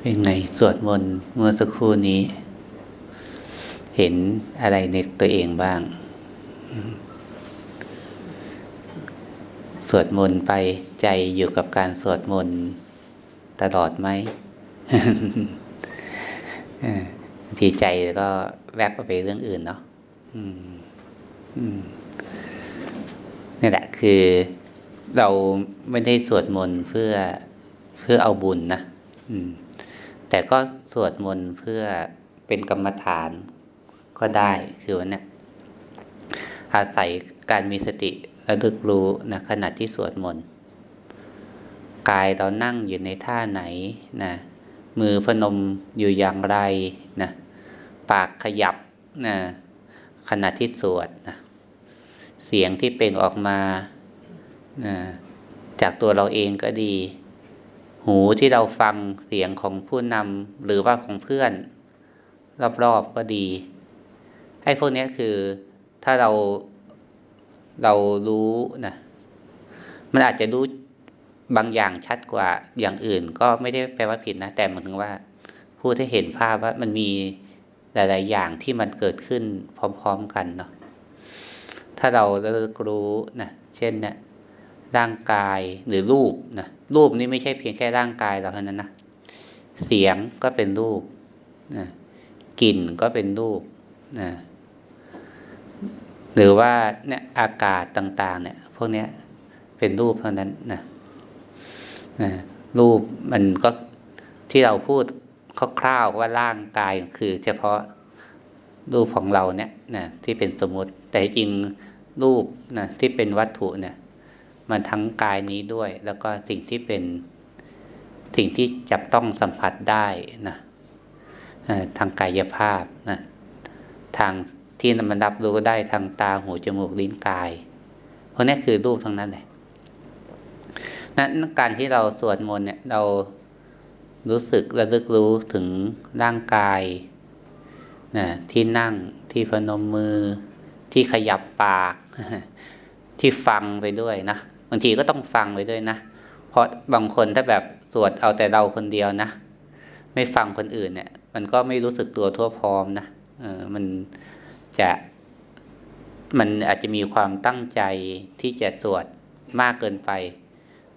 เป็นไงสวดมนต์เมื่อสักครู่นี้ เห็นอะไรในตัวเองบ้าง สวดมนต์ไปใจอยู่กับการสวดมนต์ตลอดไหมทีใจก็แวบไปเรื่องอื่นเนาะนี่แหละคือเราไม่ได้สวดมนต์เพื่อ พื่อเอาบุญนะแต่ก็สวดมนต์เพื่อเป็นกรรมฐานก็ได้คือวันนี้อาศัยการมีสติระลึกรู้นะขณะที่สวดมนต์กายเรานั่งอยู่ในท่าไหนนะมือพนมอยู่อย่างไรนะปากขยับนะขณะที่สวดนะเสียงที่เปล่งออกมานะจากตัวเราเองก็ดี หูที่เราฟังเสียงของผู้นำหรือว่าของเพื่อน รอบๆก็ดีไอ้พวกนี้คือถ้าเราเรารู้นะมันอาจจะรู้บางอย่างชัดกว่าอย่างอื่น ก็ไม่ได้แปลว่าผิดนะ แต่หมายถึงว่าผู้ที่เห็นภาพว่ามันมีหลาย ๆ อย่างที่มันเกิดขึ้นพร้อม ๆ กันเนาะถ้าเราเลิกรู้นะเช่นเนะี่ย ร่างกายหรือรูปนะรูปนี้ไม่ใช่เพียงแค่ร่างกายเราเท่านั้นนะเสียงก็เป็นรูปนะกลิ่นก็เป็นรูปนะหรือว่าเนี่ยอากาศต่าง ๆ เนี่ย พวกเนี้ยเป็นรูปเท่านั้นนะนะรูปมันก็ที่เราพูดคร่าวๆว่าร่างกายคือ เฉพาะรูปของเราเนี่ยนะที่เป็นสมมติ แต่จริงรูปนะที่เป็นวัตถุเนี่ย มันทั้งกายนี้ด้วย แล้วก็สิ่งที่เป็นสิ่งที่จับต้องสัมผัสได้นะทางกายภาพนะทางที่มันรับรู้ได้ทางตาหูจมูกลิ้นกายเพราะนี่คือรูปทั้งนั้นเลยนั้นการที่เราสวดมนต์เนี่ยเรารู้สึกระลึกรู้ถึงร่างกายนะที่นั่งที่พนมมือที่ขยับปาก ที่ฟังไปด้วยนะ บางทีก็ต้องฟังไปด้วยนะ เพราะบางคนถ้าแบบสวดเอาแต่เราคนเดียวนะ ไม่ฟังคนอื่นเนี่ย มันก็ไม่รู้สึกตัวทั่วพร้อมนะเออมันจะมันอาจจะมีความตั้งใจที่จะสวดมากเกินไป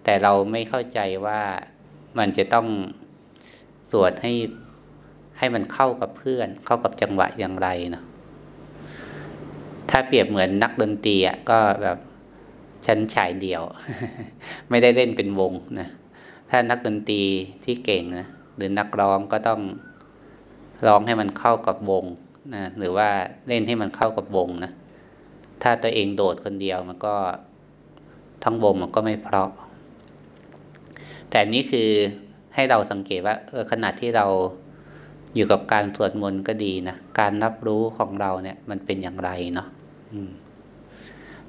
แต่เราไม่เข้าใจว่ามันจะต้องสวดให้ให้มันเข้ากับเพื่อน เข้ากับจังหวะอย่างไรเนาะถ้าเปรียบเหมือนนักดนตรีอะก็แบบ ชั้นชายเดียว ไม่ได้เล่นเป็นวงนะถ้านักดนตรีที่เก่งนะหรือนักร้องก็ต้องร้องให้มันเข้ากับวงนะหรือว่าเล่นให้มันเข้ากับวงนะถ้าตัวเองโดดคนเดียวมันก็ทั้งวงมันก็ไม่เพราะ แต่นี้คือให้เราสังเกตว่าเออขณะที่เราอยู่กับการสวดมนต์ก็ดีนะการรับรู้ของเราเนี่ย มันเป็นอย่างไรเนาะ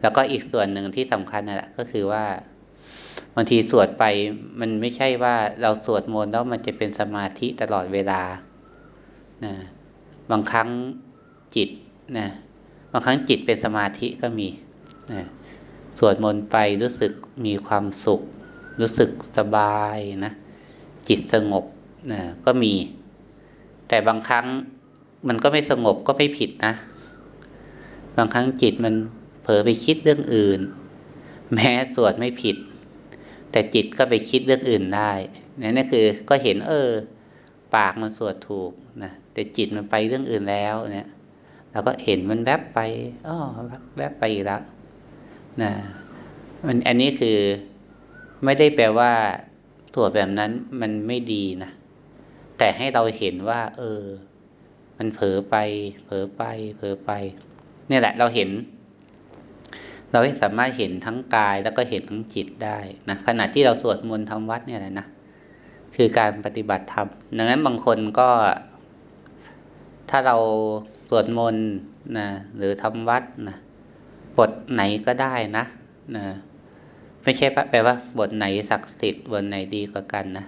แล้วก็อีกส่วนหนึ่งที่สำคัญนะ่ะก็คือว่าบางทีสวดไปมันไม่ใช่ว่าเราสวดมนต์แล้วมันจะเป็นสมาธิตลอดเวลานะบางครั้งจิตนะบางครั้งจิตเป็นสมาธิก็มีนะสวดมนต์ไปรู้สึกมีความสุข รู้สึกสบายนะจิตสงบนะก็มี แต่บางครั้งมันก็ไม่สงบก็ไม่ผิดนะ บางครั้งจิตมัน ลอไปคิดเรื่องอื่น แม้สวดไม่ผิด แต่จิตก็ไปคิดเรื่องอื่นได้นั่นคือก็เห็นเออ ปากมันสวดถูกนะแต่จิตมันไปเรื่องอื่นแล้วเนี่ยเราก็เห็นมันแวบไปอ๋อแวบไปอีกแล้วนะมันอันนี้คือไม่ได้แปลว่าสวดแบบนั้นมันไม่ดีนะแต่ให้เราเห็นว่า เออ มันเผลอไป เผลอไป เผลอไป เนี่ยแหละเราเห็น เราสามารถเห็นทั้งกายแล้วก็เห็นทั้งจิตได้นะขณะที่เราสวดมนต์ทำวัดเนี่ยแหละนะคือการปฏิบัติธรรมดังนั้นบางคนก็ ถ้าเราสวดมนต์นะหรือทำวัดนะบทไหนก็ได้นะนะไม่ใช่แปลว่า บทไหนศักดิ์สิทธิ์บทไหนดีกว่ากันนะ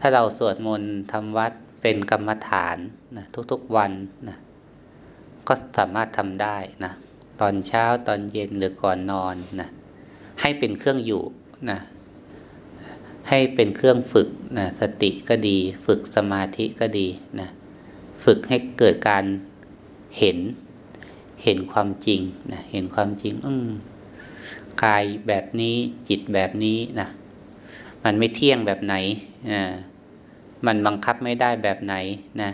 ถ้าเราสวดมนต์ทำวัดเป็นกรรมฐานนะทุกๆวันนะก็สามารถทำได้นะ ตอนเช้าตอนเย็นหรือก่อนนอนนะให้เป็นเครื่องอยู่นะให้เป็นเครื่องฝึกนะสติก็ดี ฝึกสมาธิก็ดีนะฝึกให้เกิดการเห็นเห็นความจริงนะเห็นความจริง อืมกายแบบนี้จิตแบบนี้นะมันไม่เที่ยงแบบไหนอ่ามันบังคับไม่ได้แบบไหนนะ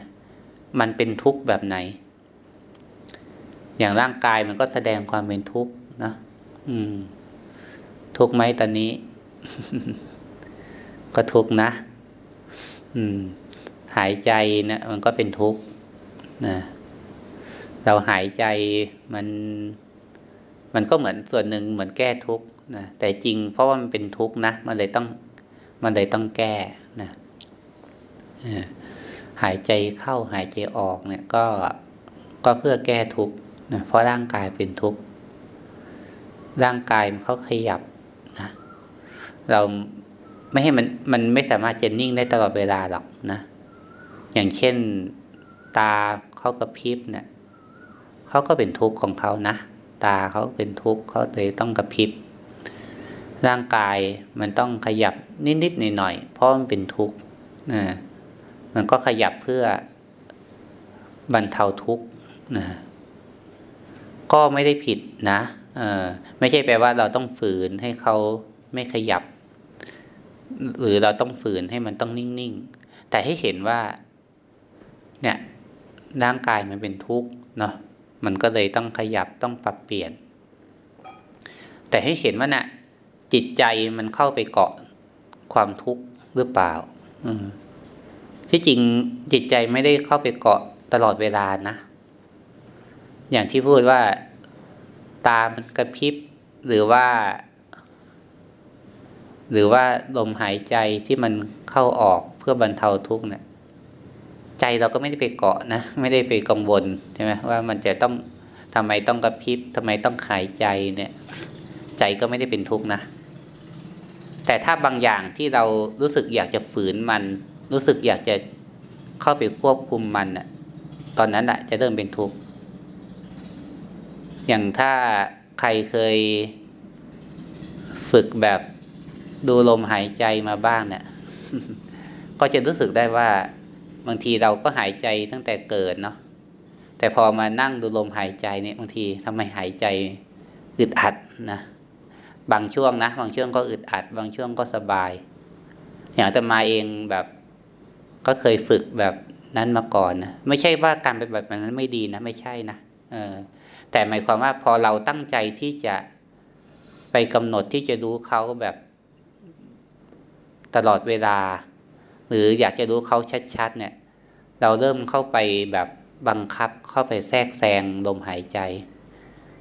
มันเป็นทุกข์แบบไหน อย่างร่างกายมันก็แสดงความเป็นทุกข์นะอืม ทุกข์ไหมตอนนี้ ก็ทุกข์นะ อืม หายใจนะมันก็เป็นทุกข์นะเราหายใจมัน มันก็เหมือนส่วนหนึ่งเหมือนแก้ทุกข์นะแต่จริงเพราะว่ามันเป็นทุกข์นะมันเลยต้อง มันเลยต้องแก้นะหายใจเข้าหายใจออกเนี่ย ก็ก็เพื่อแก้ทุกข์ นะเพราะร่างกายเป็นทุกข์ร่างกายมันเขาขยับนะเราไม่ให้มันมันไม่สามารถจะนิ่งได้ตลอดเวลาหรอกนะอย่างเช่นตาเขากระพริบเนี่ยเขาก็เป็นทุกข์ของเขานะตาเขาเป็นทุกข์เขาเลยต้องกระพริบร่างกายมันต้องขยับนิดๆหน่อยๆเพราะมันเป็นทุกข์นะมันก็ขยับเพื่อบรรเทาทุกข์นะ ก็ไม่ได้ผิดนะเออไม่ใช่แปลว่าเราต้องฝืนให้เขาไม่ขยับ หรือเราต้องฝืนให้มันต้องนิ่งๆ แต่ให้เห็นว่า เนี่ยร่างกายมันเป็นทุกข์เนาะมันก็เลยต้องขยับต้องปรับเปลี่ยน แต่ให้เห็นว่านะ่ะ จิตใจมันเข้าไปเกาะความทุกข์หรือเปล่าอืมที่จริงจิตใจไม่ได้เข้าไปเกาะตลอดเวลานะ อย่างที่พูดว่าตามันกระพริบหรือว่า หรือว่าลมหายใจที่มันเข้าออกเพื่อบรรเทาทุกข์เนี่ยใจเราก็ไม่ได้ไปเกาะนะไม่ได้ไปกังวลใช่ไหมว่ามันจะต้องทำไมต้องกระพริบทำไมต้องหายใจเนี่ย ใจก็ไม่ได้เป็นทุกข์นะ แต่ถ้าบางอย่างที่เรารู้สึกอยากจะฝืนมัน รู้สึกอยากจะเข้าไปควบคุมมันอะตอนนั้นอะจะเริ่มเป็นทุกข์ อย่างถ้าใครเคยฝึกแบบดูลมหายใจมาบ้างเนี่ย ก็จะรู้สึกได้ว่าบางทีเราก็หายใจตั้งแต่เกิดเนาะแต่พอมานั่งดูลมหายใจเนี่ยบางทีทำไมหายใจอึดอัดนะบางช่วงนะ บางช่วงก็อึดอัด บางช่วงก็สบาย อย่างแต่มาเองแบบก็เคยฝึกแบบนั้นมาก่อนนะไม่ใช่ว่าการเป็นแบบนั้นไม่ดีนะ ไม่ใช่นะเออ แต่หมายความว่าพอเราตั้งใจที่จะไปกำหนดที่จะรู้เขาแบบตลอดเวลา หรืออยากจะรู้เขาชัดๆเนี่ย เราเริ่มเข้าไปแบบบังคับเข้าไปแทรกแซงลมหายใจ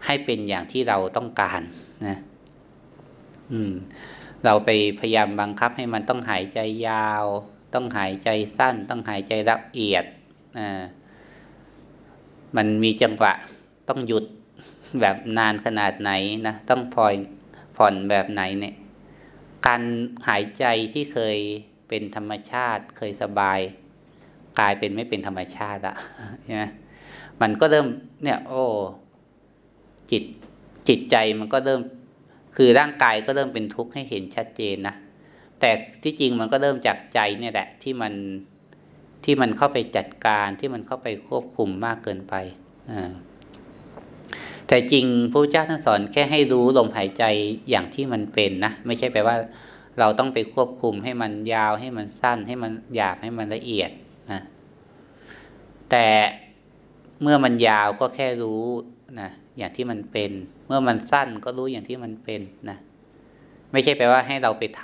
ให้เป็นอย่างที่เราต้องการนะอืม เราไปพยายามบังคับให้มันต้องหายใจยาว ต้องหายใจสั้น ต้องหายใจละเอียดอ่ามันมีจังหวะ ต้องหยุดแบบนานขนาดไหนนะต้องพอยผ่อนแบบไหนเนี่ย การหายใจที่เคยเป็นธรรมชาติ เคยสบาย กลายเป็นไม่เป็นธรรมชาติละใช่ไหมมันก็เริ่มเนี่ย โอ้จิตจิตใจมันก็เริ่ม คือร่างกายก็เริ่มเป็นทุกข์ให้เห็นชัดเจนนะแต่ที่จริงมันก็เริ่มจากใจเนี่ยแหละ ที่มันที่มันเข้าไปจัดการที่มันเข้าไปควบคุมมากเกินไปอ่า แต่จริงพระเจ้าท่านสอนแค่ให้รู้ลมหายใจอย่างที่มันเป็นนะไม่ใช่แปลว่า เราต้องไปควบคุมให้มันยาวให้มันสั้น ให้มันหยาบให้มันละเอียดนะแต่เมื่อมันยาวก็แค่รู้นะอย่างที่มันเป็น เมื่อมันสั้นก็รู้อย่างที่มันเป็นนะไม่ใช่แปลว่าให้เราไปท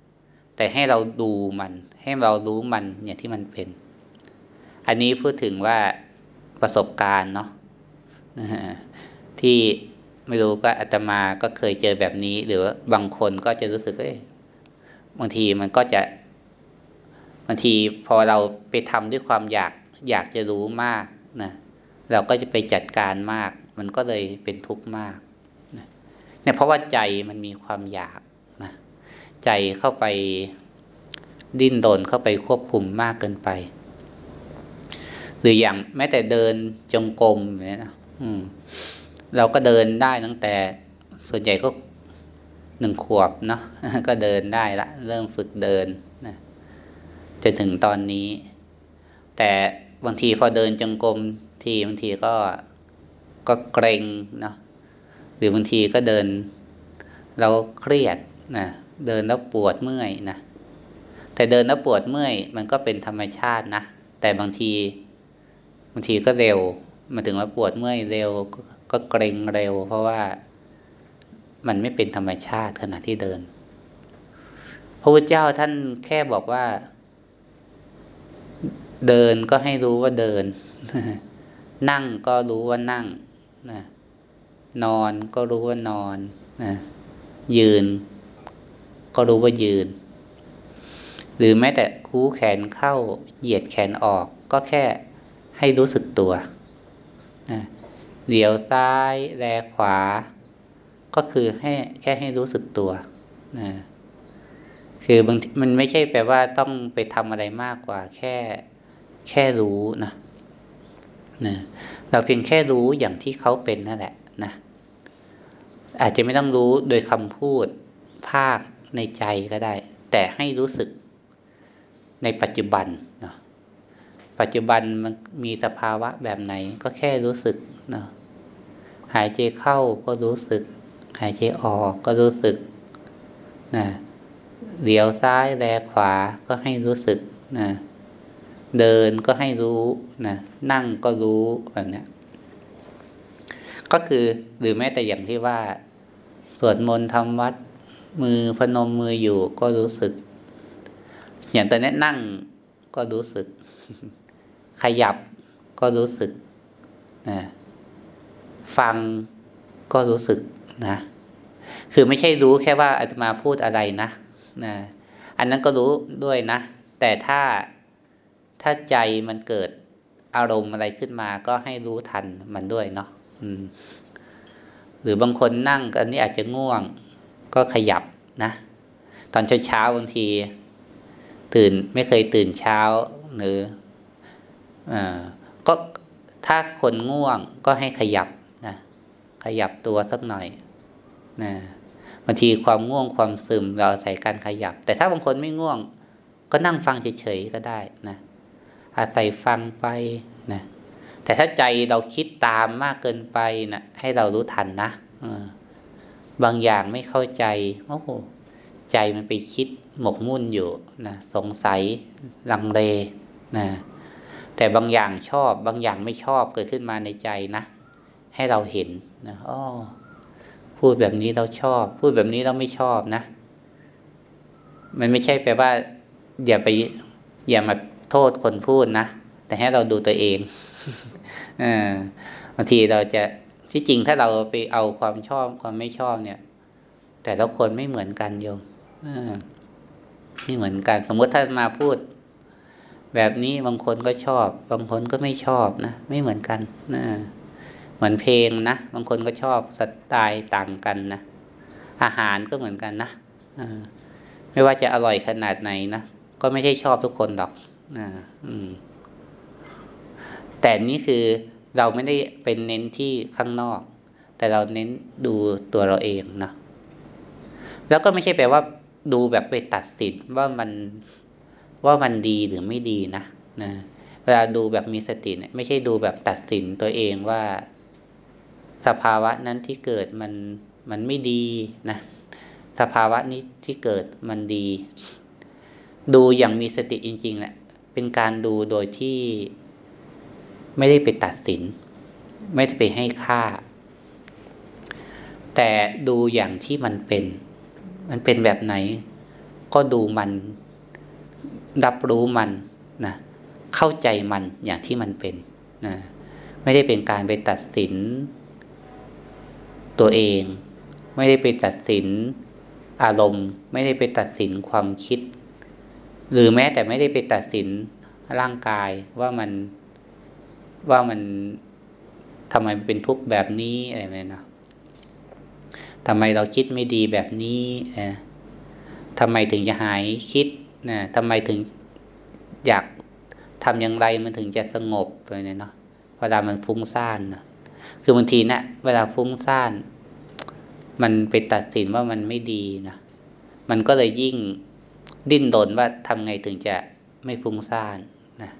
ำแต่ให้เราดูมัน ให้เรารู้มันอย่างที่มันเป็น อันนี้พูดถึงว่าประสบการณ์เนาะ ที่ไม่รู้ก็อาตมาก็เคยเจอแบบนี้ หรือบางคนก็จะรู้สึกเอ้ยบางทีมันก็จะบางทีพอเราไปทำด้วยความอยากอยากจะรู้มากนะเราก็จะไปจัดการมาก มันก็เลยเป็นทุกข์มากนะเนี่ยเพราะว่าใจมันมีความอยากนะใจเข้าไปดิ้นรนเข้าไปควบคุมมากเกินไป หรืออย่างแม้แต่เดินจงกรมเนี่ยนะอืม เราก็เดินได้ตั้งแต่ส่วนใหญ่ก็หนึ่งขวบเนาะก็เดินได้ละ เริ่มฝึกเดินนะจนถึงตอนนี้ แต่บางทีพอเดินจงกรมทีบางทีก็ก็เกรงเนาะหรือบางทีก็เดิน เราเครียดนะเดินแล้วปวดเมื่อยนะแต่เดินแล้วปวดเมื่อย มันก็เป็นธรรมชาตินะแต่บางที บางทีก็เร็วมาถึงว่าปวดเมื่อยเร็ว ก็เกรงเร็ว เพราะว่ามันไม่เป็นธรรมชาติขณะที่เดิน พระพุทธเจ้าท่านแค่บอกว่า เดินก็ให้รู้ว่าเดิน นั่งก็รู้ว่านั่งนะนอนก็รู้ว่านอนนะยืน ก็รู้ว่ายืน หรือแม้แต่คูแขนเข้า เหยียดแขนออก ก็แค่ให้รู้สึกตัวนะ เหลียวซ้ายแลขวา ก็คือให้แค่ให้รู้สึกตัวนะคือบางมันไม่ใช่แปลว่าต้องไปทำอะไรมากกว่า แค่แค่รู้นะนะเราเพียงแค่รู้อย่างที่เขาเป็นนั่นแหละนะอาจจะไม่ต้องรู้โดยคำพูดภาคในใจก็ได้ แต่ให้รู้สึกในปัจจุบันเนาะปัจจุบันมันมีสภาวะแบบไหนก็แค่รู้สึกเนาะ หายใจเข้าก็รู้สึก หายใจออกก็รู้สึกนะเลี้ยวซ้ายแลขวาก็ให้รู้สึกนะเดินก็ให้รู้นะนั่งก็รู้แบบนี้ก็คือหรือแม้แต่อย่างที่ว่า สวดมนต์ทำวัดมือพนมมืออยู่ก็รู้สึก อย่างตอนนี้นั่งก็รู้สึก ขยับก็รู้สึกนะ ฟังก็รู้สึกนะ คือไม่ใช่รู้แค่ว่าอาตมาพูดอะไรนะนะ อันนั้นก็รู้ด้วยนะ แต่ถ้าถ้าใจมันเกิดอารมณ์อะไรขึ้นมา ก็ให้รู้ทันมันด้วยเนาะหรือบางคนนั่งอันนี้อาจจะง่วง ก็ขยับนะ ตอนเช้าเช้าบางที ตื่นไม่เคยตื่นเช้าหรืออก็ถ้าคนง่วงก็ให้ขยับ นะขยับตัวสักหน่อยนะบางทีความง่วงความซึมเราใส่การขยับ แต่ถ้าบางคนไม่ง่วง ก็นั่งฟังเฉยๆก็ได้นะอาศัยฟังไปนะแต่ถ้าใจเราคิดตามมากเกินไปนะให้เรารู้ทันนะบางอย่างไม่เข้าใจโอ้โหใจมันไปคิดหมกมุ่นอยู่นะสงสัยลังเลนะแต่บางอย่างชอบบางอย่างไม่ชอบเกิดขึ้นมาในใจนะ ให้เราเห็นนะอ๋อพูดแบบนี้เราชอบ พูดแบบนี้เราไม่ชอบนะ มันไม่ใช่แปลว่า อย่าไป อย่ามาโทษคนพูดนะ แต่ให้เราดูตัวเองอบางทีเราจะที่จริงถ้าเราไปเอาความชอบความไม่ชอบเนี่ย แต่ละคนไม่เหมือนกันโยมไม่เหมือนกัน สมมติถ้ามาพูด แบบนี้บางคนก็ชอบ บางคนก็ไม่ชอบนะไม่เหมือนกันนะ เหมือนเพลงนะ บางคนก็ชอบสไตล์ต่างกันนะ อาหารก็เหมือนกันนะไม่ว่าจะอร่อยขนาดไหนนะ ก็ไม่ใช่ชอบทุกคนหรอกออแต่นี่คือเราไม่ได้เป็นเน้นที่ข้างนอก แต่เราเน้นดูตัวเราเองนะแล้วก็ไม่ใช่แปลว่า ดูแบบไปตัดสินว่ามันว่ามันดีหรือไม่ดีนะนะเวลาดูแบบมีสติเนี่ยไม่ใช่ดูแบบตัดสินตัวเองว่า สภาวะนั้นที่เกิดมันมันไม่ดีนะสภาวะนี้ที่เกิดมันดี ดูอย่างมีสติจริงๆแหละเป็นการดูโดยที่ไม่ได้ไปตัดสิน ไม่ได้ไปให้ค่า แต่ดูอย่างที่มันเป็น มันเป็นแบบไหน ก็ดูมันรับรู้มันนะเข้าใจมันอย่างที่มันเป็นนะไม่ได้เป็นการไปตัดสิน ตัวเอง ไม่ได้ไปตัดสินอารมณ์ ไม่ได้ไปตัดสินความคิด หรือแม้แต่ไม่ได้ไปตัดสินร่างกายว่ามันว่ามันทำไมเป็นทุกข์แบบนี้อะไรไหมนะทำไมเราคิดไม่ดีแบบนี้นะทำไมถึงจะหายคิดนะทำไมถึงอยากทำอย่างไรมันถึงจะสงบไปเนี่ยเนาะเวลามันฟุ้งซ่านนะ คือบางทีเนะี่ยเวลาฟุ้งซ่าน มันไปตัดสินว่ามันไม่ดีนะมันก็เลยยิ่งดิ้นรนว่าทำไงถึงจะไม่ฟุ้งซ่านนะ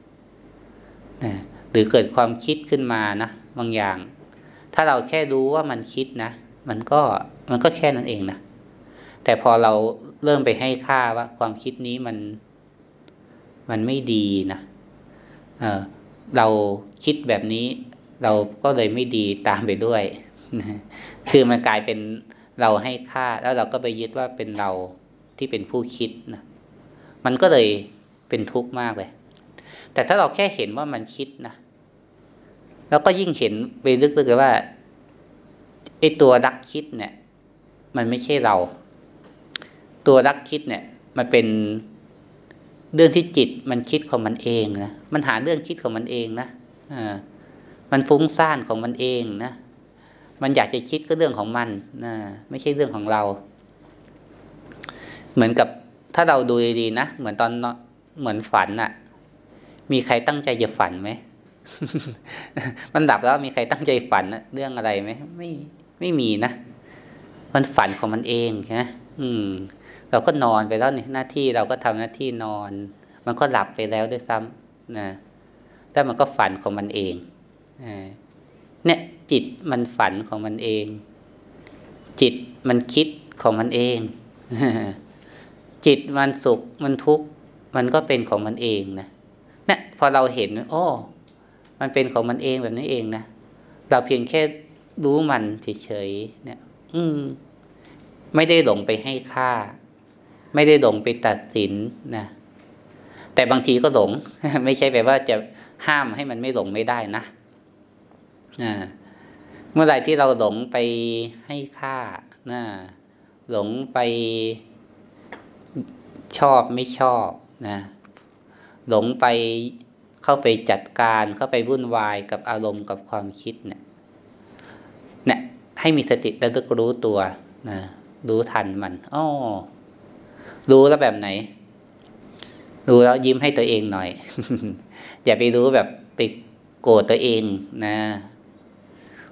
นะหรือเกิดความคิดขึ้นมานะบางอย่าง ถ้าเราแค่รู้ว่ามันคิดนะมันก็มันก็แค่นั้นเองนะแต่พอเราเริ่มไปให้ค่าว่าความคิดนี้มันมันไม่ดีนะเเราคิดแบบนี้ เราก็เลยไม่ดีตามไปด้วย คือมันกลายเป็นเราให้ค่า แล้วเราก็ไปยึดว่าเป็นเราที่เป็นผู้คิดนะ มันก็เลยเป็นทุกข์มากเลย แต่ถ้าเราแค่เห็นว่ามันคิดนะ แล้วก็ยิ่งเห็นไปลึกๆเลยว่าไอ้ตัวรักคิดเนี่ย มันไม่ใช่เรา ตัวรักคิดเนี่ย มันเป็นเรื่องที่จิตมันคิดของมันเองนะ มันหาเรื่องคิดของมันเองนะอ่า มันฟุ้งซ่านของมันเองนะ มันอยากจะคิดก็เรื่องของมันนะไม่ใช่เรื่องของเรา เหมือนกับถ้าเราดูดีๆนะเหมือนตอนเหมือนฝันอะมีใครตั้งใจจะฝันไหมมันหลับแล้วมีใครตั้งใจฝันเรื่องอะไรไหมไม่ไม่มีนะมันฝันของมันเองนะอืม เราก็นอนไปแล้วเนี่ยหน้าที่เราก็ทำหน้าที่นอน มันก็หลับไปแล้วด้วยซ้ำนะแต่มันก็ฝันของมันเอง เนี่ยจิตมันฝันของมันเอง จิตมันคิดของมันเอง จิตมันสุขมันทุกข์มันก็เป็นของมันเองนะเนี่ยพอเราเห็นโอ้มันเป็นของมันเองแบบนี้เองนะเราเพียงแค่รู้มันเฉยๆเนี่ย อืม ไม่ได้หลงไปให้ค่า ไม่ได้หลงไปตัดสินนะแต่บางทีก็หลง ไม่ใช่แปลว่าจะห้ามให้มันไม่หลงไม่ได้นะ นะเมื่อไหร่ที่เราหลงไปให้ค่านะหลงไปชอบไม่ชอบนะหลงไปเข้าไปจัดการเข้าไปวุ่นวายกับอารมณ์กับความคิดเนี่ยเนี่ยให้มีสติแล้วก็รู้ตัวนะรู้ทันมันอ๋อรู้แล้วแบบไหน รู้แล้วยิ้มให้ตัวเองหน่อย อย่าไปรู้แบบไปโกรธตัวเองนะ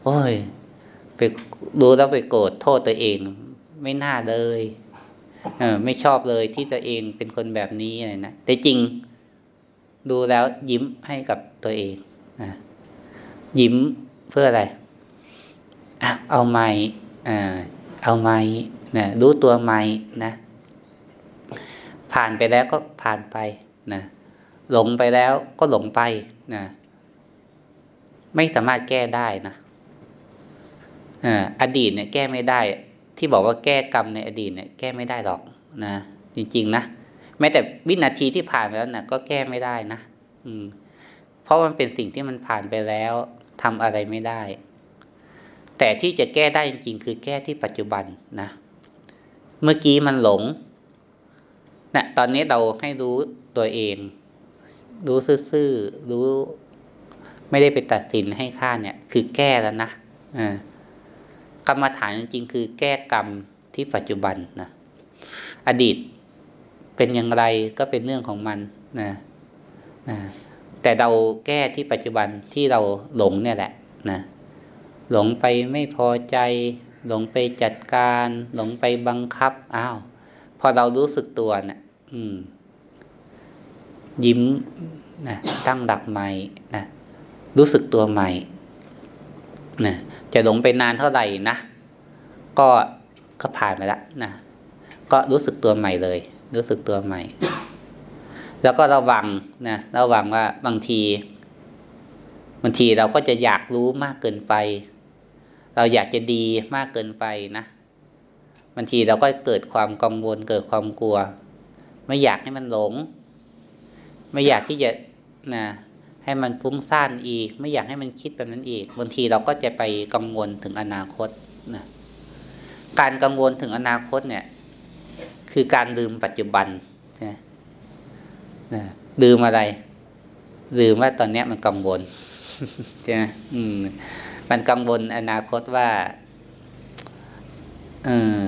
โอ้ย ไปรู้แล้วไปโกรธโทษตัวเอง ไม่น่าเลยเออไม่ชอบเลยที่ตัวเองเป็นคนแบบนี้อะไรนะแต่จริงดูแล้วยิ้มให้กับตัวเองนะยิ้มเพื่ออะไรอะเอาไม้อ่าเอาไม้นะรู้ตัวไม้นะ ผ่านไปแล้วก็ผ่านไปนะหลงไปแล้วก็หลงไปนะไม่สามารถแก้ได้นะ อดีตเนี่ยแก้ไม่ได้ ที่บอกว่าแก้กรรมในอดีตเนี่ยแก้ไม่ได้หรอกนะ จริง ๆ นะแม้แต่วินาทีที่ผ่านไปแล้วนะก็แก้ไม่ได้นะอืม เพราะมันเป็นสิ่งที่มันผ่านไปแล้วทำอะไรไม่ได้ แต่ที่จะแก้ได้จริง ๆ คือแก้ที่ปัจจุบันนะเมื่อกี้มันหลงนะตอนนี้เราให้รู้ตัวเอง รู้ซื่อๆรู้ ไม่ได้ไปตัดสินให้ค่าเนี่ย คือแก้แล้วนะอ่า กรรมฐานจริงๆคือแก้กรรมที่ปัจจุบันนะอดีตเป็นอย่างไรก็เป็นเรื่องของมันนะนะแต่เราแก้ที่ปัจจุบันที่เราหลงเนี่ยแหละนะหลงไปไม่พอใจ หลงไปจัดการ หลงไปบังคับอ้าวพอเรารู้สึกตัวเนะี่ยอืม ยิ้มนะตั้งดักใหม่นะรู้สึกตัวใหม่นะ จะหลงไปนานเท่าไหร่นะ ก็ก็ผ่านไปแล้วนะ ก็รู้สึกตัวใหม่เลย รู้สึกตัวใหม่ แล้วก็ระวังนะระวังว่าบางทีบางทีเราก็จะอยากรู้มากเกินไป เราอยากจะดีมากเกินไปนะบางทีเราก็เกิดความกังวลเกิดความกลัว ไม่อยากให้มันหลง ไม่อยากที่จะนะ ให้มันฟุ้งซ่านอีก ไม่อยากให้มันคิดแบบนั้นอีกบางทีเราก็จะไปกังวลถึงอนาคตนะการกังวลถึงอนาคตเนี่ย คือการลืมปัจจุบันนะลืมอะไร ลืมว่าตอนนี้มันกังวลใช่ไหมอืม มันกังวลอนาคตว่าเออ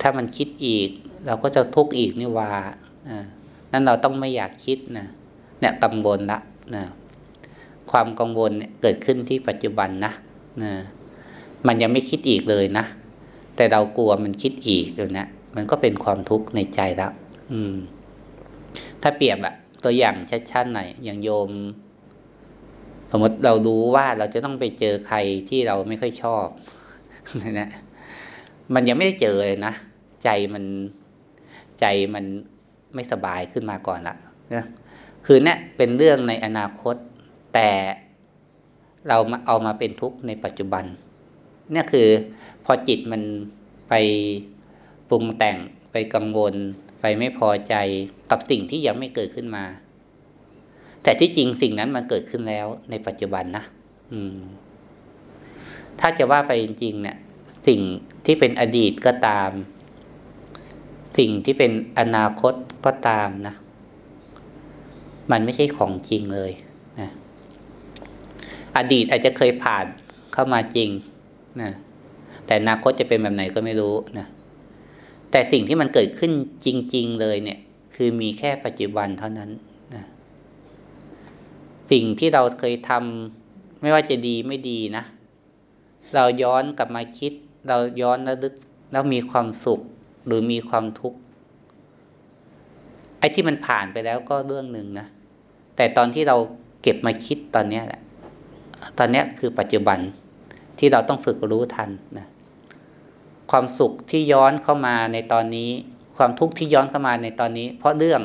ถ้ามันคิดอีก เราก็จะทุกข์อีกนี่ว่าอ่านั้นเราต้องไม่อยากคิดนะ เนี่ยกังวลละนะความกังวลเกิดขึ้นที่ปัจจุบันนะนะมันยังไม่คิดอีกเลยนะ แต่เรากลัวมันคิดอีกเลยนะมันก็เป็นความทุกข์ในใจแล้วอืม ถ้าเปรียบอะตัวอย่างชัดๆหน่อยอย่างโยม สมมติเรารู้ว่าเราจะต้องไปเจอใครที่เราไม่ค่อยชอบนะมันยังไม่ได้เจอเลยนะ ใจมันใจมันไม่สบายขึ้นมาก่อนละนะ คือเนี่ยเป็นเรื่องในอนาคต แต่เรามาเอามาเป็นทุกข์ในปัจจุบันเนี่ยคือพอจิตมันไปปรุงแต่งไปกังวล ไปไม่พอใจกับสิ่งที่ยังไม่เกิดขึ้นมา แต่ที่จริงสิ่งนั้นมันเกิดขึ้นแล้วในปัจจุบันนะอืม ถ้าจะว่าไปจริง ๆ เนี่ย สิ่งที่เป็นอดีตก็ตาม สิ่งที่เป็นอนาคตก็ตามนะ มันไม่ใช่ของจริงเลยนะอดีตอาจจะเคยผ่านเข้ามาจริงนะแต่อนาคตจะเป็นแบบไหนก็ไม่รู้นะแต่สิ่งที่มันเกิดขึ้นจริง ๆ เลยเนี่ย คือมีแค่ปัจจุบันเท่านั้นนะสิ่งที่เราเคยทำไม่ว่าจะดีไม่ดีนะเราย้อนกลับมาคิด เราย้อนแล้วลึกแล้วมีความสุขหรือมีความทุกข์ อ้ที่มันผ่านไปแล้วก็เรื่องหนึ่งนะ แต่ตอนที่เราเก็บมาคิดตอนเนี้ยแหละ ตอนเนี้ยคือปัจจุบันที่เราต้องฝึกรู้ทันนะ ความสุขที่ย้อนเข้ามาในตอนนี้ ความทุกข์ที่ย้อนเข้ามาในตอนนี้ เพราะเรื่อง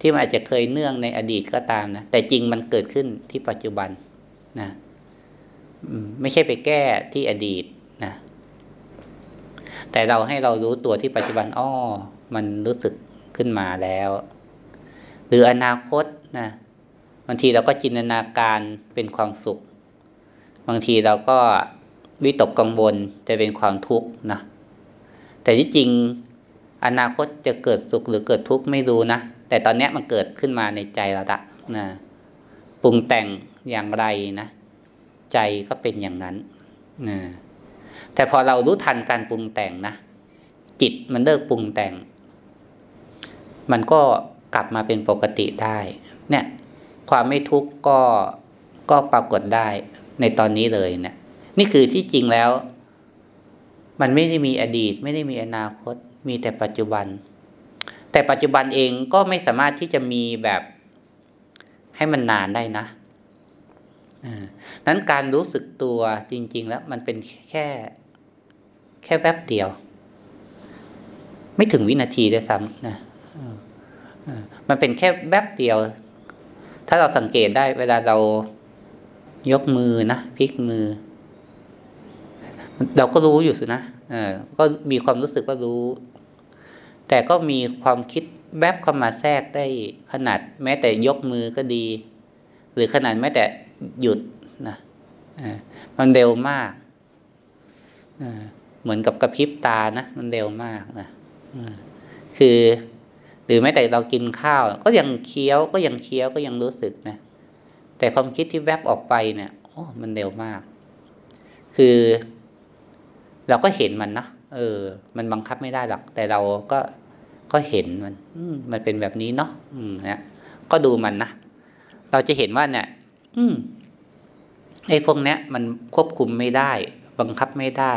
ที่มันอาจจะเคยเนื่องในอดีตก็ตามนะ แต่จริงมันเกิดขึ้นที่ปัจจุบันนะไม่ใช่ไปแก้ที่อดีตนะ แต่เราให้เรารู้ตัวที่ปัจจุบันอ้อมันรู้สึก ขึ้นมาแล้ว หรืออนาคตนะบางทีเราก็จินตนาการเป็นความสุข บางทีเราก็วิตกกังวลจะเป็นความทุกข์นะแต่ที่จริงอนาคตจะเกิดสุขหรือเกิดทุกข์ไม่รู้นะแต่ตอนนี้มันเกิดขึ้นมาในใจเราละนะปรุงแต่งอย่างไรนะ ใจก็เป็นอย่างนั้นนะแต่พอเรารู้ทันการปรุงแต่งนะจิตมันเลิกปรุงแต่ง มันก็กลับมาเป็นปกติได้ เนี่ย ความไม่ทุกข์ก็ก็ปรากฏได้ในตอนนี้เลยเนะี่ยนี่คือที่จริงแล้ว มันไม่ได้มีอดีต ไม่ได้มีอนาคต มีแต่ปัจจุบัน แต่ปัจจุบันเองก็ไม่สามารถที่จะมีแบบให้มันนานได้นะนั้นการรู้สึกตัวจริง ๆ แล้วมันเป็นแค่ แค่แป๊บเดียว ไม่ถึงวินาทีด้วยซ้ำนะ มันเป็นแค่แป๊บเดียว ถ้าเราสังเกตได้เวลาเรายกมือนะพลิกมือ เราก็รู้อยู่สินะเออก็มีความรู้สึกว่ารู้ แต่ก็มีความคิดแวบเข้ามาแทรกได้ขนาด แม้แต่ยกมือก็ดี หรือขนาดแม้แต่หยุดนะมันเร็วมากเหมือนกับกระพริบตานะมันเร็วมากนะคือ หรือแม้แต่เรากินข้าว ก็ยังเคี้ยวก็ยังเคี้ยวก็ยังรู้สึกนะ แต่ความคิดที่แวบออกไปเนี่ยโอ้มันเร็วมาก คือ เราก็เห็นมันนะเออ มันบังคับไม่ได้หรอกแต่เราก็ก็เห็นมัน อืมันเป็นแบบนี้เนาะอืมนะก็ดูมันนะเราจะเห็นว่าเนี่ย อืมไอ้พวกเนี้ยมันควบคุมไม่ได้ บังคับไม่ได้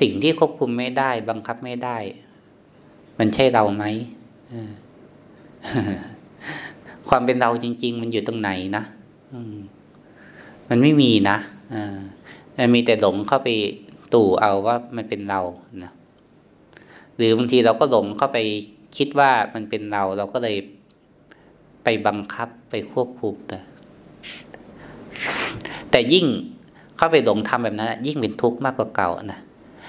สิ่งที่ควบคุมไม่ได้ บังคับไม่ได้ มันใช่เราไหม ความเป็นเราจริง ๆ มันอยู่ตรงไหนนะมันไม่มีนะมันมีแต่หลงเข้าไปตู่เอาว่ามันเป็นเรานะหรือบางทีเราก็หลงเข้าไปคิดว่ามันเป็นเรา เราก็เลยไปบังคับไปควบคุมแต่แต่ยิ่งเข้าไปหลงทำแบบนั้นยิ่งเป็นทุกข์มากกว่าเก่านะ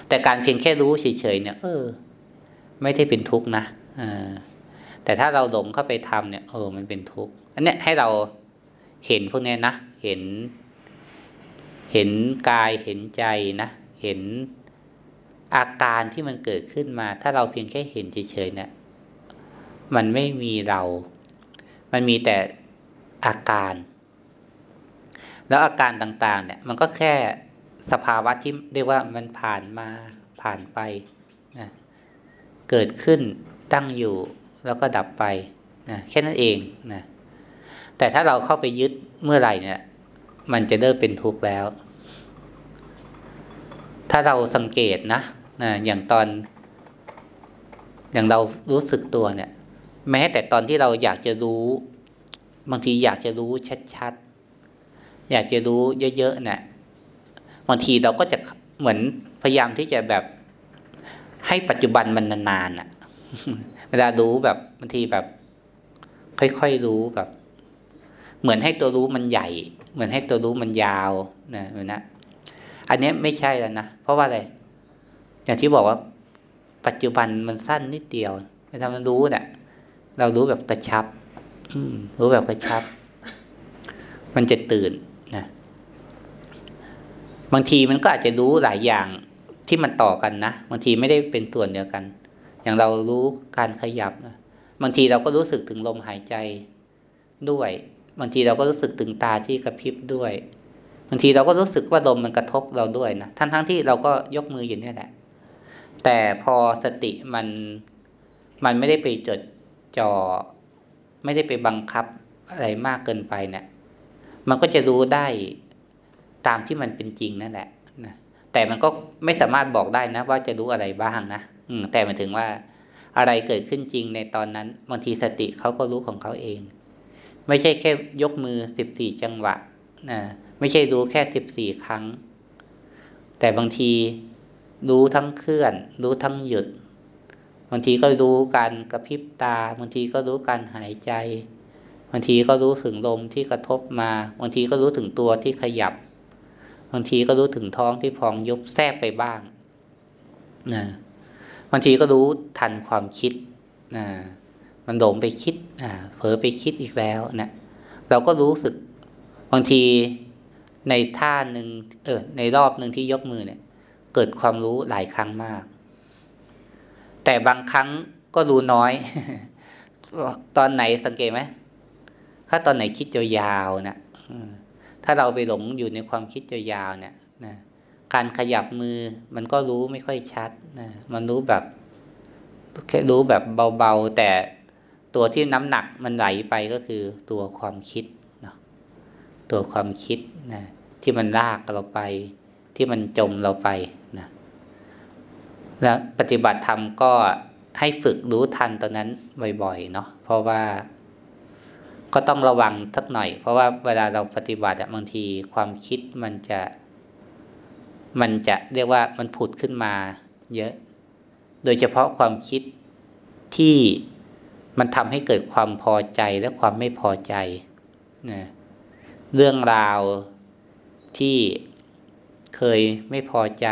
แต่การเพียงแค่รู้เฉยๆเนี่ย เออ ไม่ได้เป็นทุกข์นะอ แต่ถ้าเราหลงเข้าไปทำเนี่ยเออมันเป็นทุกข์อันเนี้ยให้เราเห็นพวกนี้นะเห็น เห็นกายเห็นใจนะเห็นอาการที่มันเกิดขึ้นมา ถ้าเราเพียงแค่เห็นเฉยๆเนี่ยมันไม่มีเรา มันมีแต่อาการ แล้วอาการต่างๆ เนี่ย มันก็แค่สภาวะที่เรียกว่ามันผ่านมาผ่านไปนะเกิดขึ้นตั้งอยู่ แล้วก็ดับไปนะแค่นั้นเองนะแต่ถ้าเราเข้าไปยึดเมื่อไหร่เนี่ย มันจะเริ่มเป็นทุกข์แล้ว ถ้าเราสังเกตนะนะอย่างตอน อย่างเรารู้สึกตัวเนี่ย แม้แต่ตอนที่เราอยากจะรู้ บางทีอยากจะรู้ชัดๆอยากจะรู้เยอะๆเนี่ยบางทีเราก็จะเหมือนพยายามที่จะแบบให้ปัจจุบันมันนานๆอะ เวลารู้แบบบางทีแบบ ค่อยๆรู้แบบ เหมือนให้ตัวรู้มันใหญ่ เหมือนให้ตัวรู้มันยาวนะนะอันนี้ไม่ใช่แล้วนะเพราะว่าอะไรอย่างที่บอกว่า ปัจจุบันมันสั้นนิดเดียวเวลามันรู้เนะ่ยเรารู้แบบกระชับ อืรู้แบบกระชับ มันจะตื่นนะบางทีมันก็อาจจะรู้หลายอย่างที่มันต่อกันนะบางทีไม่ได้เป็นส่วนเดียวกัน อย่างเรารู้การขยับนะบางทีเราก็รู้สึกถึงลมหายใจด้วย บางทีเราก็รู้สึกถึงตาที่กระพริบด้วย บางทีเราก็รู้สึกว่าลมมันกระทบเราด้วยนะทั้งทั้งที่เราก็ยกมืออยู่นี่แหละ แต่พอสติมันมันไม่ได้ไปจดจอ่อไม่ได้ไปบังคับอะไรมากเกินไปเนะี่ยมันก็จะรู้ได้ตามที่มันเป็นจริงนั่นแหละนะแต่มันก็ไม่สามารถบอกได้นะ ว่าจะรู้อะไรบ้างนะ อืมแต่หมายถึงว่า อะไรเกิดขึ้นจริงในตอนนั้นบางทีสติเขาก็รู้ของเขาเอง ไม่ใช่แค่ยกมือสิบสี่จังหวะนะไม่ใช่รู้แค่สิบสี่ครั้ง แต่บางทีรู้ทั้งเคลื่อน รู้ทั้งหยุด บางทีก็รู้การกระพริบตา บางทีก็รู้การหายใจ บางทีก็รู้ถึงลมที่กระทบมา บางทีก็รู้ถึงตัวที่ขยับ บางทีก็รู้ถึงท้องที่พองยุบแทรกไปบ้างนะ บางทีก็รู้ทันความคิดนะมันหลงไปคิดอ่าเผลอไปคิดอีกแล้วนะเราก็รู้สึกบางทีในท่าหนึ่งเออในรอบหนึ่งที่ยกมือเนี่ย เกิดความรู้หลายครั้งมาก แต่บางครั้งก็รู้น้อย ตอนไหนสังเกตไหมถ้าตอนไหนคิดยาวๆนะถ้าเราไปหลงอยู่ในความคิดยาวๆเนี่ยนะ การขยับมือมันก็รู้ไม่ค่อยชัดนะมันรู้แบบแค่รู้แบบเบาๆ แต่ตัวที่น้ำหนักมันไหลไปก็คือตัวความคิดเนาะตัวความคิดนะที่มันลากเราไป ที่มันจมเราไปนะแล้วปฏิบัติธรรมก็ให้ฝึกรู้ทันตอนนั้นบ่อยๆเนาะเพราะว่าก็ต้องระวังสักหน่อย เพราะว่าเวลาเราปฏิบัติบางทีความคิดมันจะ มันจะเรียกว่ามันผุดขึ้นมาเยอะ โดยเฉพาะความคิดที่มันทำให้เกิดความพอใจและความไม่พอใจนะเรื่องราวที่เคยไม่พอใจ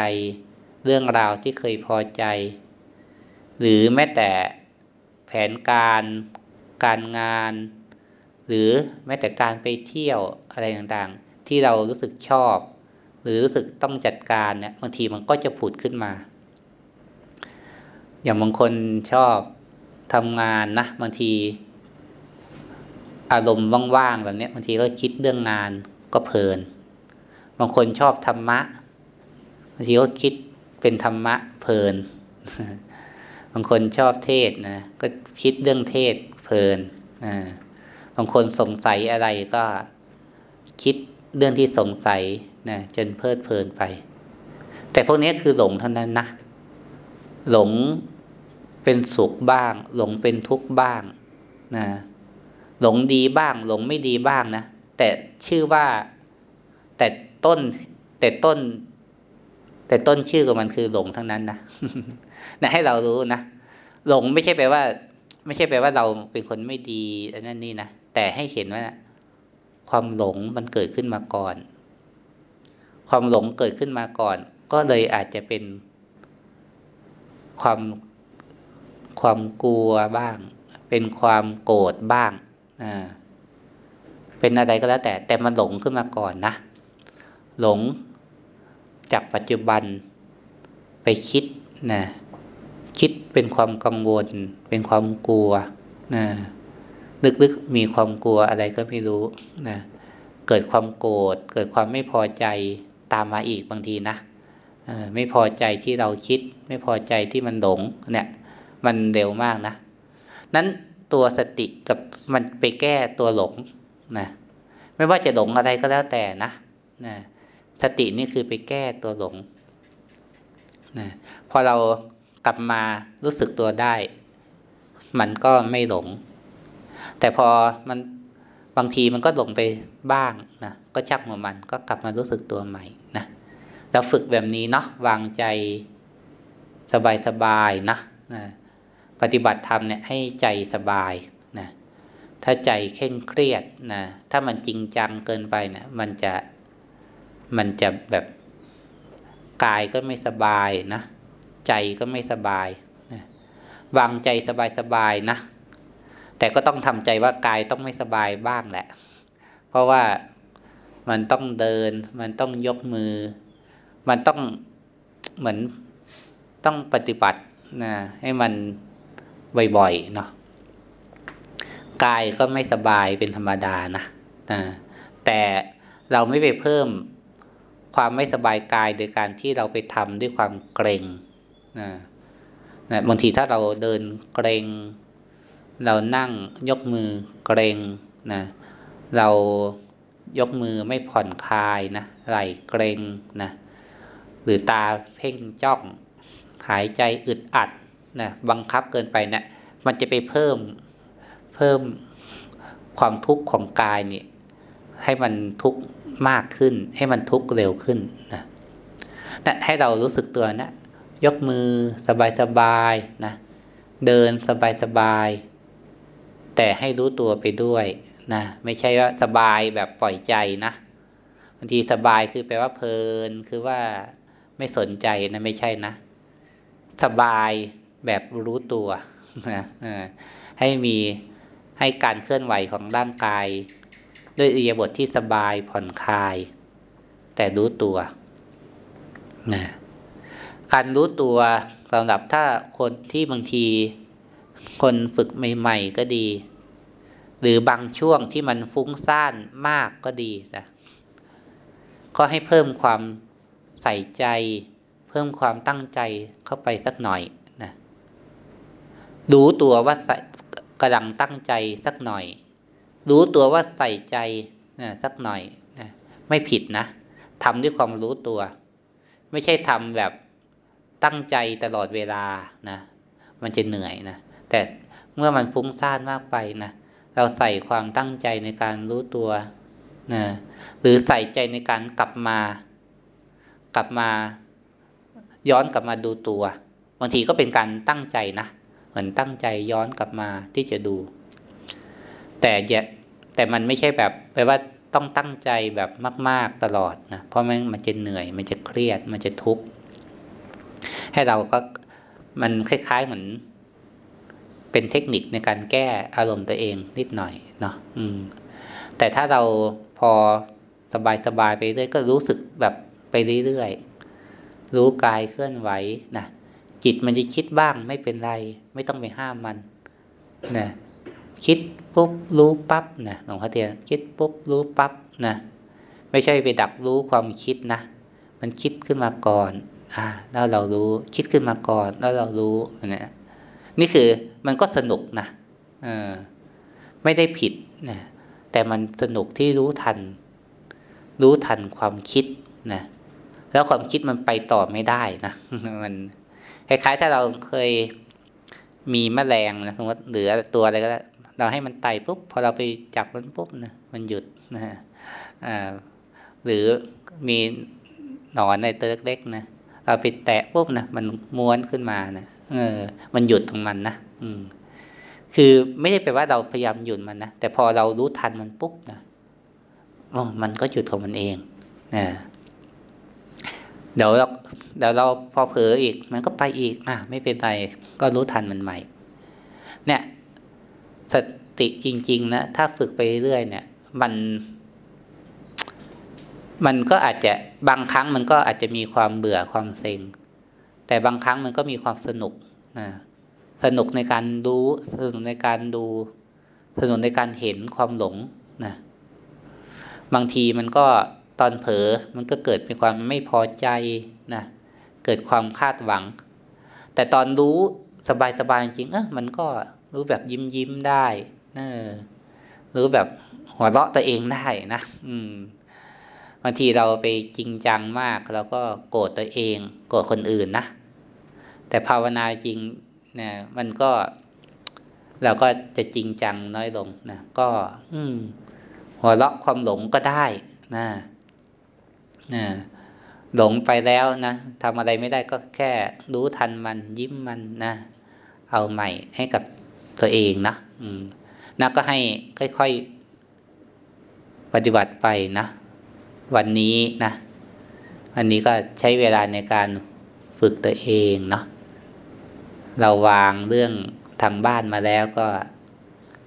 เรื่องราวที่เคยพอใจ หรือแม้แต่แผนการการงาน หรือแม้แต่การไปเที่ยวอะไรต่างๆ ที่เรารู้สึกชอบ หรือรู้สึกต้องจัดการเนี่ยบางทีมันก็จะผุดขึ้นมา อย่างบางคนชอบทำงานนะบางที อารมณ์ว่างๆแบบนี้บางทีก็คิดเรื่องงานก็เพลิน บางคนชอบธรรมะบางทีก็คิดเป็นธรรมะเพลิน บางคนชอบเทศนะก็คิดเรื่องเทศเพลินบางคนสงสัยอะไรก็คิดเรื่องที่สงสัย นะจนเพลิดเพลินไป แต่พวกนี้คือหลงเท่านั้นนะหลงเป็นสุขบ้าง หลงเป็นทุกข์บ้างนะหลงดีบ้าง หลงไม่ดีบ้างนะแต่ชื่อว่าแต่ต้น แต่ต้น แต่ต้นชื่อของมันคือหลงทั้งนั้นนะนะให้เรารู้นะหลงไม่ใช่แปลว่า ไม่ใช่แปลว่าเราเป็นคนไม่ดีอันนั้นนี่นะแต่ให้เห็นว่าความหลงมันเกิดขึ้นมาก่อน ความหลงเกิดขึ้นมาก่อน ก็เลยอาจจะเป็น ความความกลัวบ้าง เป็นความโกรธบ้างอ่าเป็นอะไรก็แล้วแต่ แต่มันหลงขึ้นมาก่อนนะ หลงจากปัจจุบันไปคิดนะคิดเป็นความกังวล เป็นความกลัวนะลึกๆมีความกลัวอะไรก็ไม่รู้นะเกิดความโกรธเกิดความไม่พอใจ ตามมาอีกบางทีนะไม่พอใจที่เราคิด ไม่พอใจที่มันหลงเนี่ยมันเร็วมากนะ นั้นตัวสติกับมันไปแก้ตัวหลงนะไม่ว่าจะหลงอะไรก็แล้วแต่นะนะสตินี่คือไปแก้ตัวหลงนะพอเรากลับมารู้สึกตัวได้ มันก็ไม่หลง แต่พอมัน บางทีมันก็หลงไปบ้างนะก็ชักหัวมันก็กลับมารู้สึกตัวใหม่นะเราฝึกแบบนี้เนาะวางใจสบายๆนะนะปฏิบัติธรรมเนี่ยให้ใจสบายนะถ้าใจเคร่งเครียดนะถ้ามันจริงจังเกินไปเนะมันจะมันจะแบบกายก็ไม่สบายนะ ใจก็ไม่สบายนะวางใจสบายๆนะ แต่ก็ต้องทำใจว่ากายต้องไม่สบายบ้างแหละ เพราะว่ามันต้องเดิน มันต้องยกมือ มันต้องเหมือนต้องปฏิบัตินะให้มันบ่อยๆเนาะกายก็ไม่สบายเป็นธรรมดานะนะแต่เราไม่ไปเพิ่มความไม่สบายกายโดยการที่เราไปทำด้วยความเกรงนะนะบางทีถ้าเราเดินเกรง เรานั่งยกมือเกรงนะเรายกมือไม่ผ่อนคลายนะไหลเกรงนะหรือตาเพ่งจ้องหายใจอึดอัดนะบังคับเกินไปนะมันจะไปเพิ่มเพิ่มความทุกข์ของกายเนี่ยให้มันทุกข์มากขึ้น ให้มันทุกข์เร็วขึ้นนะนะให้เรารู้สึกตัวนะ ยกมือสบายๆนะ เดินสบายๆ แต่ให้รู้ตัวไปด้วยนะไม่ใช่ว่าสบายแบบปล่อยใจนะบางทีสบายคือแปลว่าเพลินคือว่าไม่สนใจนะไม่ใช่นะ สบายแบบรู้ตัวนะให้มีให้การเคลื่อนไหวของร่างกาย ด้วยอิริยาบถทที่สบายผ่อนคลาย แต่รู้ตัวนะการรู้ตัวสำหรับถ้าคนที่บางที คนฝึกใหม่ ๆ ก็ดี หรือบางช่วงที่มันฟุ้งซ่านมากก็ดีนะก็ให้เพิ่มความใส่ใจ เพิ่มความตั้งใจเข้าไปสักหน่อยนะรู้ตัวว่ากำลังตั้งใจสักหน่อย รู้ตัวว่าใส่ใจนะสักหน่อยนะไม่ผิดนะทำด้วยความรู้ตัว ไม่ใช่ทำแบบตั้งใจตลอดเวลานะ มันจะเหนื่อยนะ แต่เมื่อมันฟุ้งซ่านมากไปนะเราใส่ความตั้งใจในการรู้ตัวนะหรือใส่ใจในการกลับมา กลับมา ย้อนกลับมาดูตัวบางทีก็เป็นการตั้งใจนะเหมือนตั้งใจย้อนกลับมาที่จะดู แต่ยแต่มันไม่ใช่แบบแปลว่าต้องตั้งใจแบบมาก ๆตลอดนะเพราะมันมันจะเหนื่อย มันจะเครียดมันจะทุกข์ให้เราก็มันคล้ายๆเหมือน เป็นเทคนิคในการแก้อารมณ์ตัวเองนิดหน่อยเนาะอืม แต่ถ้าเราพอสบายๆไปเรื่อยก็รู้สึกแบบไปเรื่อยๆรู้กายเคลื่อนไหวนะจิตมันจะคิดบ้างไม่เป็นไร ไม่ต้องไปห้ามมันนะคิดปุ๊บรู้ปั๊บนะหลวงพ่อเทียนคิดปุ๊บรู้ปั๊บนะไม่ใช่ไปดักรู้ความคิดนะมันคิดขึ้นมาก่อน อ่า แล้วเรารู้คิดขึ้นมาก่อน แล้วเรารู้นะนี่คือ มันก็สนุกนะออไม่ได้ผิดนะแต่มันสนุกที่รู้ทัน รู้ทันความคิดนะแล้วความคิดมันไปต่อไม่ได้นะมันคล้ายๆ ถ้าเราเคยมีแมลงนะสมมติหรือตัวอะไรก็ได้วเราให้มันไต่ปุ๊บพอเราไปจับมันปุ๊บนะมันหยุดนะฮะหรือมีหนอนในตัวเล็กๆนะเราไปแตะปุ๊บนะมันม้วนขึ้นมานะเออ มันหยุดของมันนะ อืม คือไม่ได้แปลว่าเราพยายามหยุดมันนะแต่พอเรารู้ทันมันปุ๊บนะโอ้มันก็หยุดของมันเองนะเดี๋ยวเราเดี๋ยวเราพอเผลออีก มันก็ไปอีก อะ ไม่เป็นไรก็รู้ทันมันใหม่ เนี่ย สติจริง ๆ นะถ้าฝึกไปเรื่อยเนี่ย มัน มันก็อาจจะบางครั้งมันก็อาจจะมีความเบื่อความเซ็งแต่บางครั้งมันก็มีความสนุกนะ สนุกในการดูสนุกในการดู สนุกในการเห็นความหลงนะบางทีมันก็ตอนเผลอมันก็เกิดเป็นความไม่พอใจนะเกิดความคาดหวัง แต่ตอนรู้สบายๆจริงเออมันก็รู้แบบยิ้มยิ้มได้เออรู้แบบหัวเราะตัวเองได้นะอืมบางทีเราไปจริงจังมากเราก็โกรธตัวเอง โกรธคนอื่นนะแต่ภาวนาจริง นะมันก็ เราก็จะจริงจังน้อยลงนะก็ อืม หัวเราะความหลงก็ได้นะนะหลงไปแล้วนะทำอะไรไม่ได้ก็แค่รู้ทันมันยิ้มมันนะเอาใหม่ให้กับตัวเองนะอืมนะก็ให้ค่อยๆปฏิบัติไปนะวันนี้นะอันนี้ก็ใช้เวลาในการฝึกตัวเองเนาะ เราวางเรื่องทางบ้านมาแล้วก็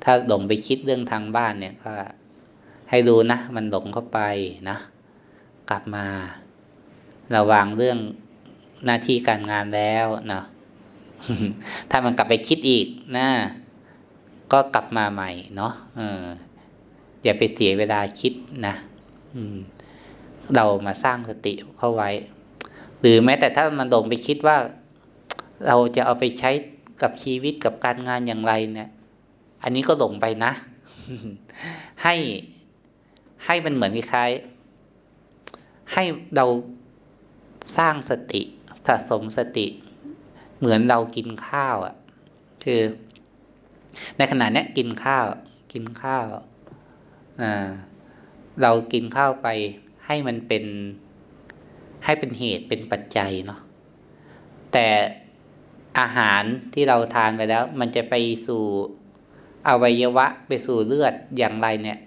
ถ้าหลงไปคิดเรื่องทางบ้านเนี่ยก็ ให้รู้นะ มันหลงเข้าไปนะ กลับมาเราวางเรื่องหน้าที่การงานแล้วเนาะถ้ามันกลับไปคิดอีกนะก็กลับมาใหม่เนาะเอออย่าไปเสียเวลาคิดนะเรามาสร้างสติเข้าไว้ หรือแม้แต่ถ้ามันหลงไปคิดว่า เราจะเอาไปใช้กับชีวิตกับการงานอย่างไรเนี่ย อันนี้ก็หลงไปนะ ให้ให้มันเหมือนคล้ายให้เราสร้างสติสะสมสติ เหมือนเรากินข้าวอะ่ะ คือ ในขณะนี้กินข้าว กินข้าวอ่าเรากินข้าวไปให้มันเป็นให้เป็นเหตุเป็นปัจจัยเนาะแต่ อาหารที่เราทานไปแล้ว มันจะไปสู่อวัยวะไปสู่เลือดอย่างไรเนี่ย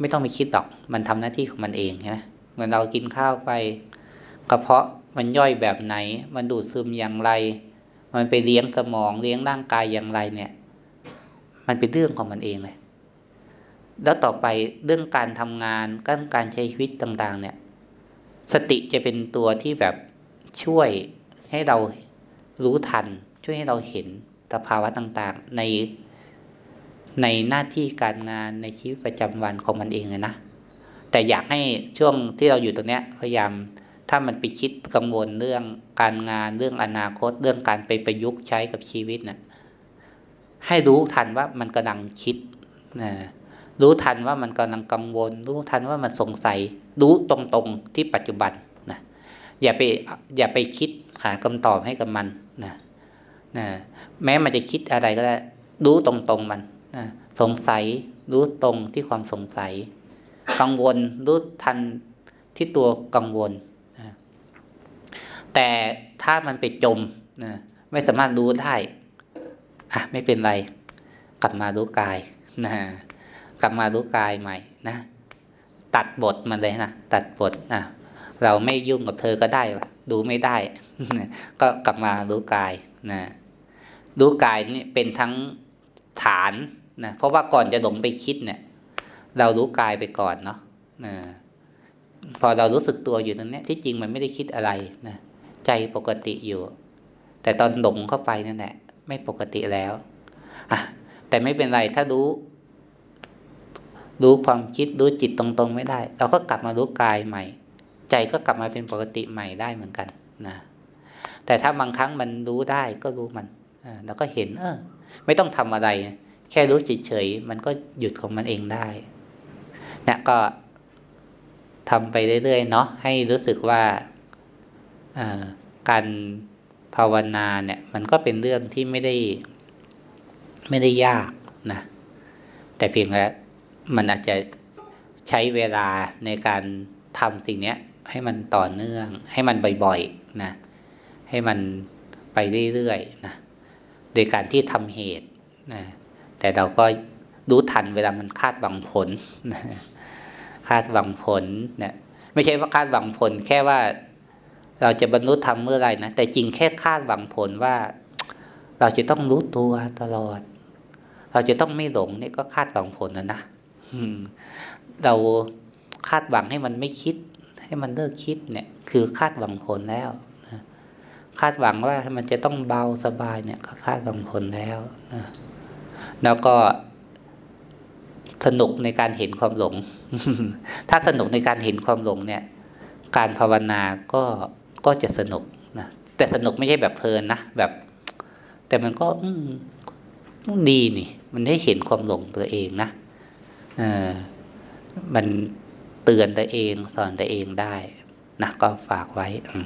ไม่ต้องไปคิดหรอก มันทำหน้าที่ของมันเองใช่ไหมเหมือนเรากินข้าวไปกระเพาะมันย่อยแบบไหน มันดูดซึมอย่างไร มันไปเลี้ยงสมองเลี้ยงร่างกายอย่างไรเนี่ย มันเป็นเรื่องของมันเองเลย แล้วต่อไปเรื่องการทำงานการการใช้ชีวิตต่าง ๆ เนี่ย สติจะเป็นตัวที่แบบช่วยให้เรา รู้ทัน ช่วยให้เราเห็นสภาวะต่างๆ ในในหน้าที่การงานในชีวิตประจำวันของมันเองเลยนะแต่อยากให้ช่วงที่เราอยู่ตรงเนี้ยพยายามถ้ามันไปคิดกังวลเรื่องการงานเรื่องอนาคต เรื่องการไปประยุกต์ใช้กับชีวิตนะ่ะให้รู้ทันว่ามันกำลังคิดนะรู้ทันว่ามันกำลังกังวล รู้ทันว่ามันสงสัย รู้ตรงๆที่ปัจจุบันนะอย่าไปอย่าไปคิด หาคำตอบให้กับมันนะนะแม้มันจะคิดอะไรก็ได้ รู้ตรงๆมันนะสงสัยรู้ตรงที่ความสงสัย กังวลรู้ทันที่ตัวกังวลนะแต่ถ้ามันไปจมนะไม่สามารถรู้ได้อะไม่เป็นไร กลับมารู้กายนะกลับมารู้กายใหม่นะตัดบทมันเลยนะตัดบทนะเราไม่ยุ่งกับเธอก็ได้วะ ดูไม่ได้ ก็กลับมารู้กายนะรู้กายนี่เป็นทั้งฐานนะเพราะว่าก่อนจะหลงไปคิดเนี่ย เรารู้กายไปก่อนเนาะนะพอเรารู้สึกตัวอยู่ตรงนี้ที่จริงมันไม่ได้คิดอะไรนะใจปกติอยู่ แต่ตอนหลงเข้าไปนั่นแหละไม่ปกติแล้วอะแต่ไม่เป็นไรถ้ารู้ รู้ความคิดรู้จิตตรงๆ ไม่ได้ เราก็กลับมารู้กายใหม่ ใจก็กลับมาเป็นปกติใหม่ได้เหมือนกันนะแต่ถ้าบางครั้งมันรู้ได้ก็รู้มันเราก็เห็น เออ ไม่ต้องทำอะไร แค่รู้เฉยๆมันก็หยุดของมันเองได้นะก็ทำไปเรื่อยๆเนาะให้รู้สึกว่าการภาวนาเนี่ย มันก็เป็นเรื่องที่ไม่ได้ ไม่ได้ยากนะแต่เพียงแค่มันอาจจะใช้เวลาในการทำสิ่งนี้ ให้มันต่อเนื่อง ให้มันบ่อยๆนะให้มันไปเรื่อยๆนะโดยการที่ทำเหตุนะแต่เราก็รู้ทันเวลามันคาดหวังผลนะคาดหวังผลเนะี่ยไม่ใช่ว่าคาดหวังผล แค่ว่าเราจะบรรลุธรรมเมื่อไรนะแต่จริงแค่คาดหวังผลว่า เราจะต้องรู้ตัวตลอด เราจะต้องไม่หลงนี่ก็คาดหวังผลนะนะเราคาดหวังให้มันไม่คิด ให้มันเลิกคิดเนี่ย คือคาดหวังผลแล้วนะคาดหวังว่ามันจะต้องเบาสบายเนี่ย ก็คาดหวังผลแล้วนะแล้วก็สนุกในการเห็นความหลง ถ้าสนุกในการเห็นความหลงเนี่ย การภาวนาก็ก็จะสนุกนะแต่สนุกไม่ใช่แบบเพลินนะแบบ แต่มันก็ดีนี่ มันได้เห็นความหลงตัวเองนะเออมัน เตือนตัวเอง สอนตัวเองได้นะก็ฝากไว้อื